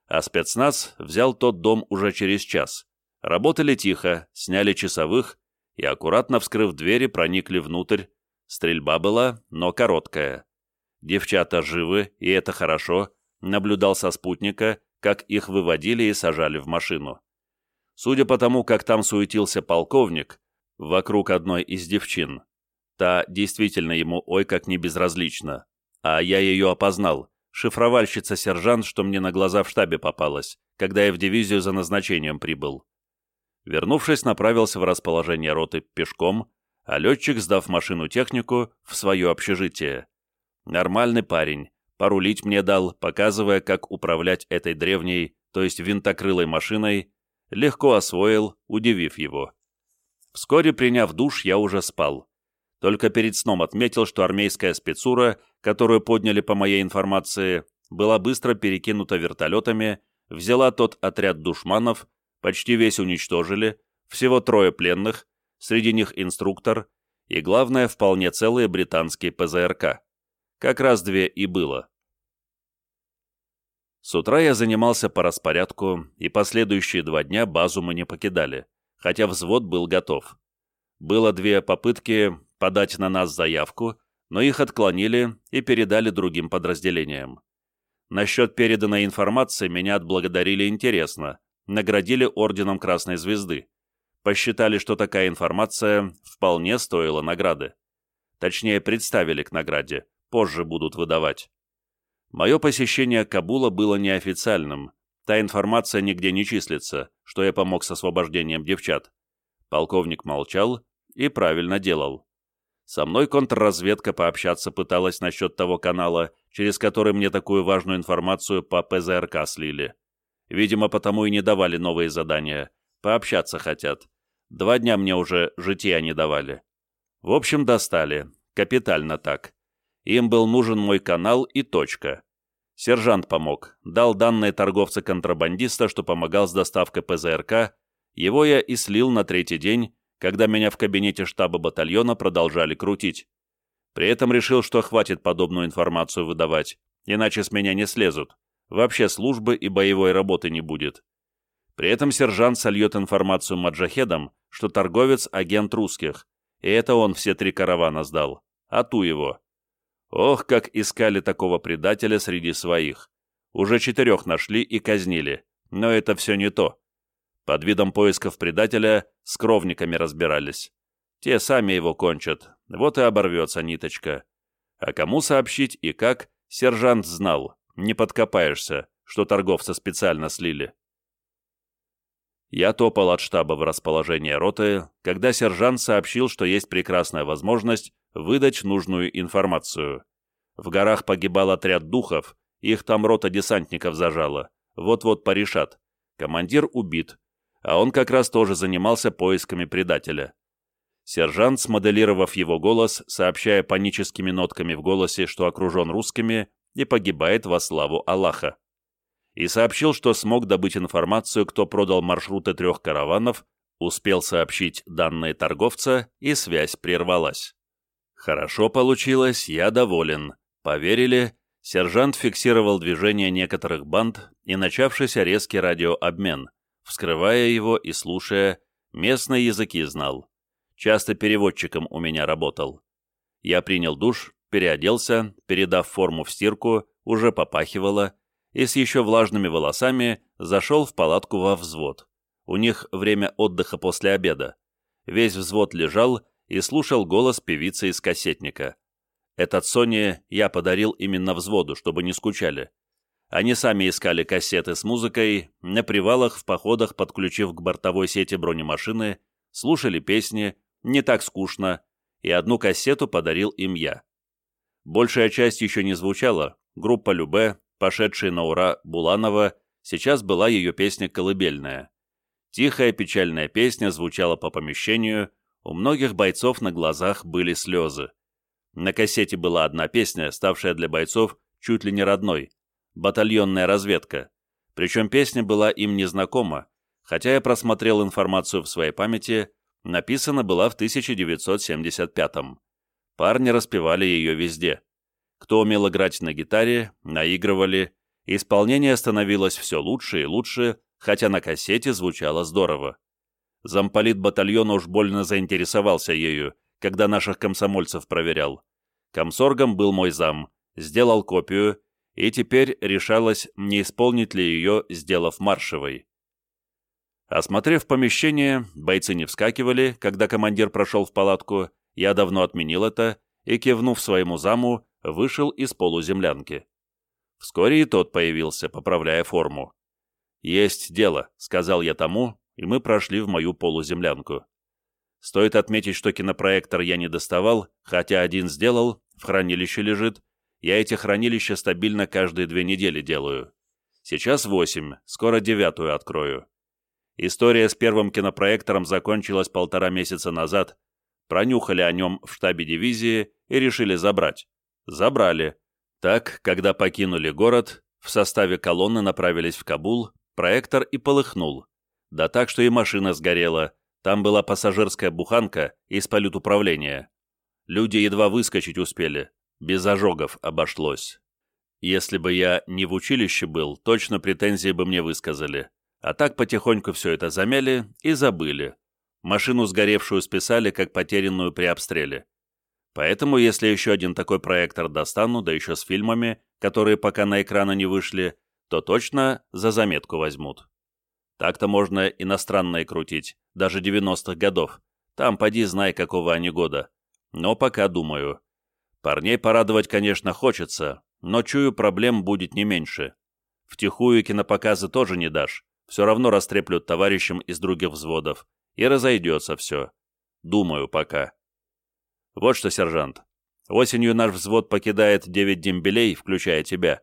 А спецназ взял тот дом уже через час. Работали тихо, сняли часовых и, аккуратно вскрыв двери, проникли внутрь. Стрельба была, но короткая. Девчата живы, и это хорошо, наблюдал со спутника, как их выводили и сажали в машину. Судя по тому, как там суетился полковник, вокруг одной из девчин, та действительно ему ой как не безразлична. А я ее опознал. Шифровальщица-сержант, что мне на глаза в штабе попалась, когда я в дивизию за назначением прибыл. Вернувшись, направился в расположение роты пешком, а летчик, сдав машину технику, в свое общежитие. Нормальный парень, порулить мне дал, показывая, как управлять этой древней, то есть винтокрылой машиной, легко освоил, удивив его. Вскоре, приняв душ, я уже спал. Только перед сном отметил, что армейская спецура, которую подняли по моей информации, была быстро перекинута вертолетами, взяла тот отряд душманов, почти весь уничтожили, всего трое пленных, среди них инструктор и, главное, вполне целые британские ПЗРК. Как раз две и было. С утра я занимался по распорядку, и последующие два дня базу мы не покидали, хотя взвод был готов. Было две попытки подать на нас заявку, но их отклонили и передали другим подразделениям. Насчет переданной информации меня отблагодарили интересно, наградили Орденом Красной Звезды. Посчитали, что такая информация вполне стоила награды. Точнее, представили к награде, позже будут выдавать. Мое посещение Кабула было неофициальным, та информация нигде не числится, что я помог с освобождением девчат. Полковник молчал и правильно делал. Со мной контрразведка пообщаться пыталась насчет того канала, через который мне такую важную информацию по ПЗРК слили. Видимо, потому и не давали новые задания. Пообщаться хотят. Два дня мне уже жития не давали. В общем, достали. Капитально так. Им был нужен мой канал и точка. Сержант помог, дал данные торговца-контрабандиста, что помогал с доставкой ПЗРК, его я и слил на третий день, когда меня в кабинете штаба батальона продолжали крутить. При этом решил, что хватит подобную информацию выдавать, иначе с меня не слезут. Вообще службы и боевой работы не будет. При этом сержант сольет информацию маджахедам, что торговец – агент русских, и это он все три каравана сдал. А ту его. Ох, как искали такого предателя среди своих. Уже четырех нашли и казнили. Но это все не то. Под видом поисков предателя с кровниками разбирались. Те сами его кончат, вот и оборвется ниточка. А кому сообщить и как, сержант знал, не подкопаешься, что торговца специально слили. Я топал от штаба в расположение роты, когда сержант сообщил, что есть прекрасная возможность выдать нужную информацию. В горах погибал отряд духов, их там рота десантников зажала. Вот-вот порешат. Командир убит, а он как раз тоже занимался поисками предателя. Сержант, смоделировав его голос, сообщая паническими нотками в голосе, что окружен русскими и погибает во славу Аллаха. И сообщил, что смог добыть информацию, кто продал маршруты трех караванов, успел сообщить данные торговца, и связь прервалась. Хорошо получилось, я доволен. Поверили, сержант фиксировал движение некоторых банд и начавшийся резкий радиообмен, вскрывая его и слушая, местные языки знал. Часто переводчиком у меня работал. Я принял душ, переоделся, передав форму в стирку, уже попахивало, и с еще влажными волосами зашел в палатку во взвод. У них время отдыха после обеда. Весь взвод лежал и слушал голос певицы из кассетника. Этот Сони я подарил именно взводу, чтобы не скучали. Они сами искали кассеты с музыкой, на привалах, в походах, подключив к бортовой сети бронемашины, слушали песни, не так скучно, и одну кассету подарил им я. Большая часть еще не звучала, группа Любе, пошедшая на ура Буланова, сейчас была ее песня «Колыбельная». Тихая печальная песня звучала по помещению, у многих бойцов на глазах были слезы. На кассете была одна песня, ставшая для бойцов чуть ли не родной «Батальонная разведка», причем песня была им незнакома, хотя я просмотрел информацию в своей памяти, Написана была в 1975-м. Парни распевали ее везде. Кто умел играть на гитаре, наигрывали. Исполнение становилось все лучше и лучше, хотя на кассете звучало здорово. Замполит батальона уж больно заинтересовался ею, когда наших комсомольцев проверял. Комсоргом был мой зам, сделал копию, и теперь решалось, не исполнить ли ее, сделав маршевой. Осмотрев помещение, бойцы не вскакивали, когда командир прошел в палатку, я давно отменил это, и, кивнув своему заму, вышел из полуземлянки. Вскоре и тот появился, поправляя форму. «Есть дело», — сказал я тому, и мы прошли в мою полуземлянку. Стоит отметить, что кинопроектор я не доставал, хотя один сделал, в хранилище лежит. Я эти хранилища стабильно каждые две недели делаю. Сейчас восемь, скоро девятую открою. История с первым кинопроектором закончилась полтора месяца назад. Пронюхали о нем в штабе дивизии и решили забрать. Забрали. Так, когда покинули город, в составе колонны направились в Кабул, проектор и полыхнул. Да так, что и машина сгорела. Там была пассажирская буханка из политуправления. Люди едва выскочить успели. Без ожогов обошлось. Если бы я не в училище был, точно претензии бы мне высказали. А так потихоньку все это замяли и забыли. Машину сгоревшую списали как потерянную при обстреле. Поэтому, если еще один такой проектор достану, да еще с фильмами, которые пока на экраны не вышли, то точно за заметку возьмут. Так-то можно иностранные крутить, даже 90-х годов. Там поди знай, какого они года. Но пока думаю. Парней порадовать, конечно, хочется, но чую, проблем будет не меньше. Втихую кинопоказы тоже не дашь все равно растреплют товарищам из других взводов, и разойдется все. Думаю пока. Вот что, сержант. Осенью наш взвод покидает девять дембелей, включая тебя.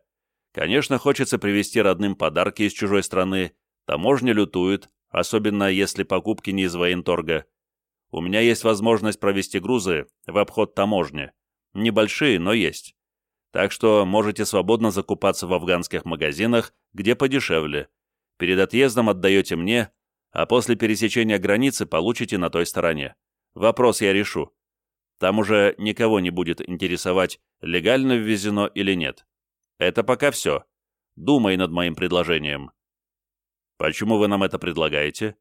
Конечно, хочется привезти родным подарки из чужой страны, таможня лютует, особенно если покупки не из военторга. У меня есть возможность провести грузы в обход таможни. Небольшие, но есть. Так что можете свободно закупаться в афганских магазинах, где подешевле. Перед отъездом отдаете мне, а после пересечения границы получите на той стороне. Вопрос я решу. Там уже никого не будет интересовать, легально ввезено или нет. Это пока все. Думай над моим предложением. Почему вы нам это предлагаете?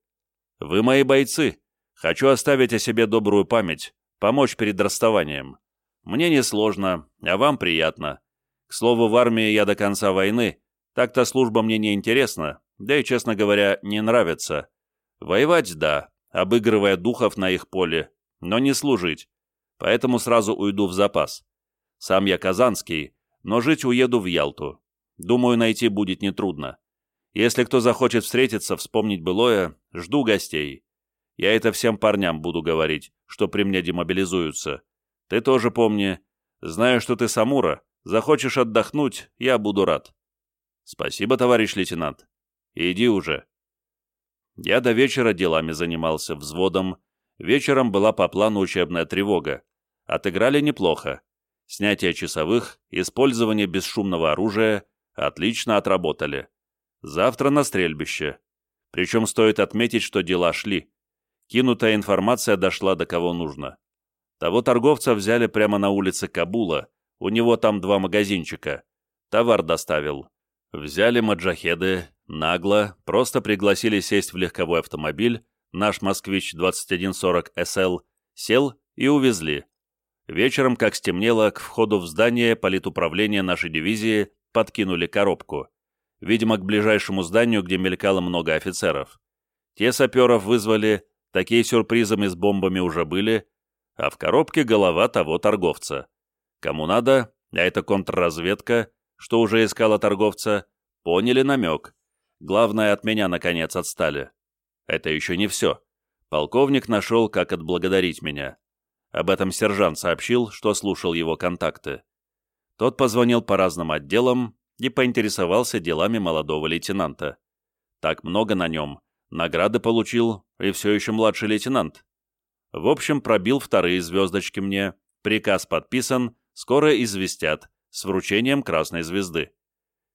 Вы мои бойцы. Хочу оставить о себе добрую память, помочь перед расставанием. Мне несложно, а вам приятно. К слову, в армии я до конца войны, так-то служба мне не интересна, да и, честно говоря, не нравится. Воевать – да, обыгрывая духов на их поле, но не служить. Поэтому сразу уйду в запас. Сам я казанский, но жить уеду в Ялту. Думаю, найти будет нетрудно. Если кто захочет встретиться, вспомнить былое, жду гостей. Я это всем парням буду говорить, что при мне демобилизуются. Ты тоже помни. Знаю, что ты Самура. Захочешь отдохнуть, я буду рад. Спасибо, товарищ лейтенант. Иди уже. Я до вечера делами занимался, взводом. Вечером была по плану учебная тревога. Отыграли неплохо. Снятие часовых, использование бесшумного оружия отлично отработали. Завтра на стрельбище. Причем стоит отметить, что дела шли. Кинутая информация дошла до кого нужно. Того торговца взяли прямо на улице Кабула, у него там два магазинчика. Товар доставил. Взяли маджахеды, нагло, просто пригласили сесть в легковой автомобиль, наш «Москвич-2140 СЛ», сел и увезли. Вечером, как стемнело, к входу в здание политуправления нашей дивизии подкинули коробку. Видимо, к ближайшему зданию, где мелькало много офицеров. Те саперов вызвали, такие сюрпризами с бомбами уже были, а в коробке голова того торговца. Кому надо, а это контрразведка, что уже искала торговца, поняли намек. Главное, от меня, наконец, отстали. Это еще не все. Полковник нашел, как отблагодарить меня. Об этом сержант сообщил, что слушал его контакты. Тот позвонил по разным отделам и поинтересовался делами молодого лейтенанта. Так много на нем. Награды получил, и все еще младший лейтенант. В общем, пробил вторые звездочки мне, приказ подписан, скоро известят, с вручением красной звезды.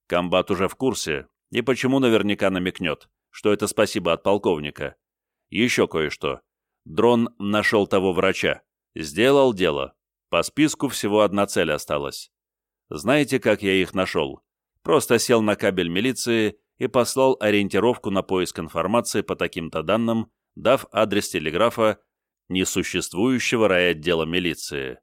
Комбат уже в курсе, и почему наверняка намекнет, что это спасибо от полковника. Еще кое-что. Дрон нашел того врача. Сделал дело. По списку всего одна цель осталась. Знаете, как я их нашел? Просто сел на кабель милиции и послал ориентировку на поиск информации по таким-то данным, дав адрес телеграфа несуществующего райотдела милиции.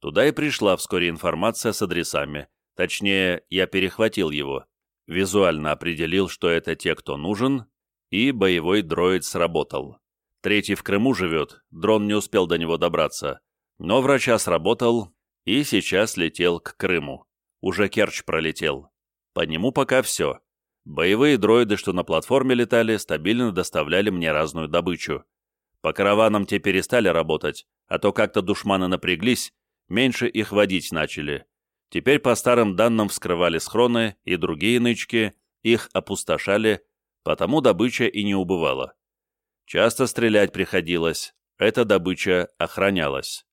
Туда и пришла вскоре информация с адресами, точнее, я перехватил его, визуально определил, что это те, кто нужен, и боевой дроид сработал. Третий в Крыму живет, дрон не успел до него добраться, но врача сработал и сейчас летел к Крыму. Уже Керчь пролетел. По нему пока все. Боевые дроиды, что на платформе летали, стабильно доставляли мне разную добычу. По караванам те перестали работать, а то как-то душманы напряглись, меньше их водить начали. Теперь по старым данным вскрывали схроны и другие нычки, их опустошали, потому добыча и не убывала. Часто стрелять приходилось, эта добыча охранялась.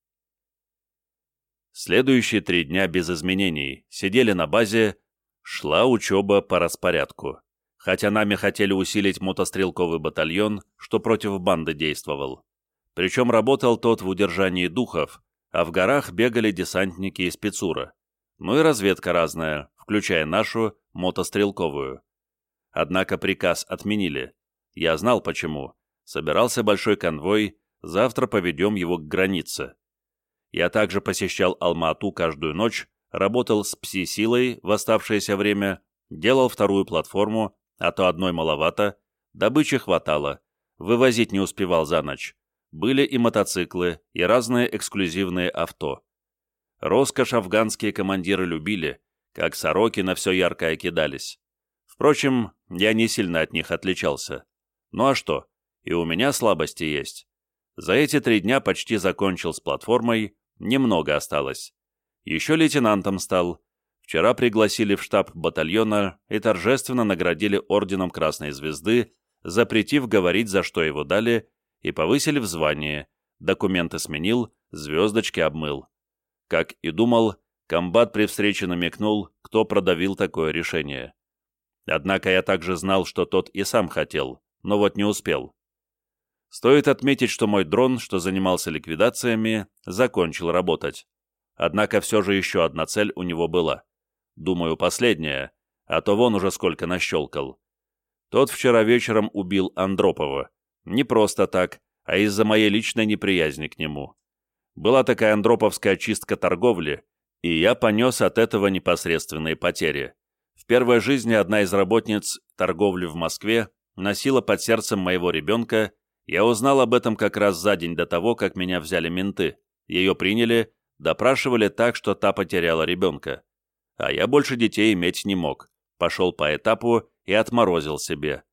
Следующие три дня без изменений сидели на базе, шла учеба по распорядку хотя нами хотели усилить мотострелковый батальон, что против банды действовал. Причем работал тот в удержании духов, а в горах бегали десантники из спецура. Ну и разведка разная, включая нашу, мотострелковую. Однако приказ отменили. Я знал почему. Собирался большой конвой, завтра поведем его к границе. Я также посещал Алма-Ату каждую ночь, работал с пси-силой в оставшееся время, делал вторую платформу, а то одной маловато, добычи хватало, вывозить не успевал за ночь. Были и мотоциклы, и разные эксклюзивные авто. Роскошь афганские командиры любили, как сороки на все яркое кидались. Впрочем, я не сильно от них отличался. Ну а что, и у меня слабости есть. За эти три дня почти закончил с платформой, немного осталось. Еще лейтенантом стал, Вчера пригласили в штаб батальона и торжественно наградили орденом Красной Звезды, запретив говорить, за что его дали, и повысили в звании, документы сменил, звездочки обмыл. Как и думал, Комбат при встрече намекнул, кто продавил такое решение. Однако я также знал, что тот и сам хотел, но вот не успел. Стоит отметить, что мой дрон, что занимался ликвидациями, закончил работать. Однако все же еще одна цель у него была. Думаю, последняя, а то вон уже сколько нащелкал. Тот вчера вечером убил Андропова. Не просто так, а из-за моей личной неприязни к нему. Была такая андроповская чистка торговли, и я понес от этого непосредственные потери. В первой жизни одна из работниц торговли в Москве носила под сердцем моего ребенка, я узнал об этом как раз за день до того, как меня взяли менты. Ее приняли, допрашивали так, что та потеряла ребенка. А я больше детей иметь не мог. Пошел по этапу и отморозил себе.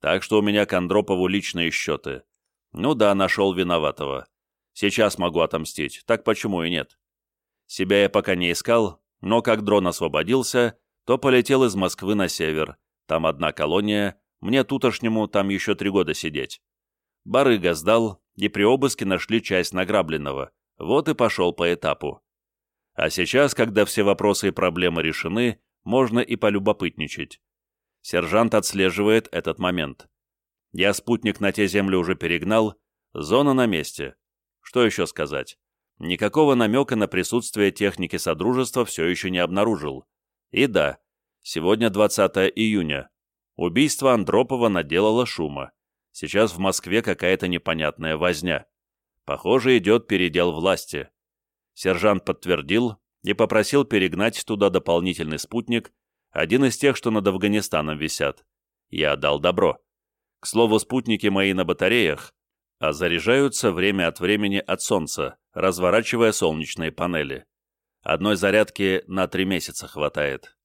Так что у меня к Андропову личные счеты. Ну да, нашел виноватого. Сейчас могу отомстить, так почему и нет? Себя я пока не искал, но как дрон освободился, то полетел из Москвы на север. Там одна колония, мне тутошнему там еще три года сидеть. Барыга сдал, и при обыске нашли часть награбленного. Вот и пошел по этапу. А сейчас, когда все вопросы и проблемы решены, можно и полюбопытничать. Сержант отслеживает этот момент. Я спутник на те земли уже перегнал, зона на месте. Что еще сказать? Никакого намека на присутствие техники Содружества все еще не обнаружил. И да, сегодня 20 июня. Убийство Андропова наделало шума. Сейчас в Москве какая-то непонятная возня. Похоже, идет передел власти. Сержант подтвердил и попросил перегнать туда дополнительный спутник, один из тех, что над Афганистаном висят. Я дал добро. К слову, спутники мои на батареях, а заряжаются время от времени от солнца, разворачивая солнечные панели. Одной зарядки на три месяца хватает.